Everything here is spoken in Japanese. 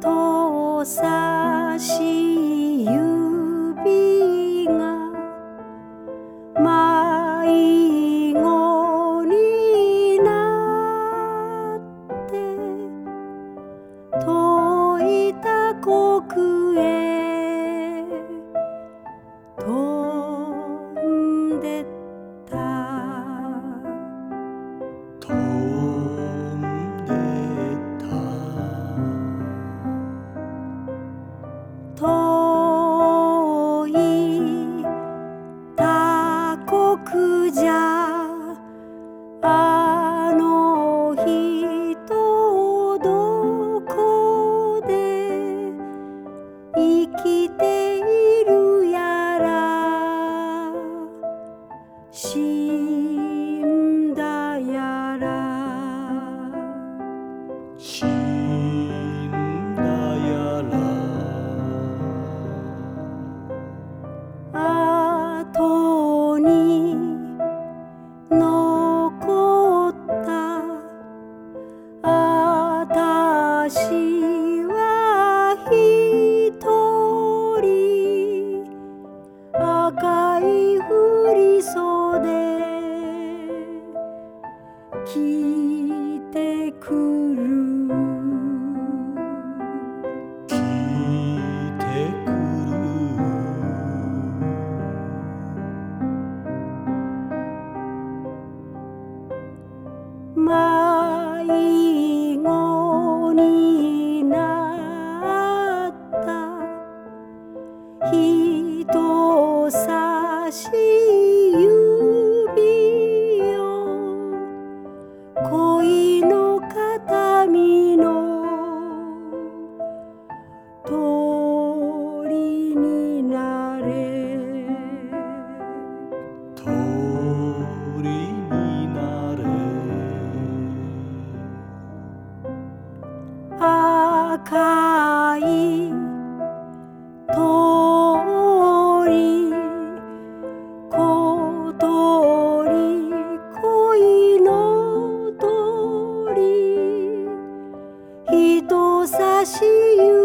人差し指が迷子になって遠い他国へきているやら。そうで聞いてくる。聞いてく迷赤い鳥小鳥恋の鳥人差し指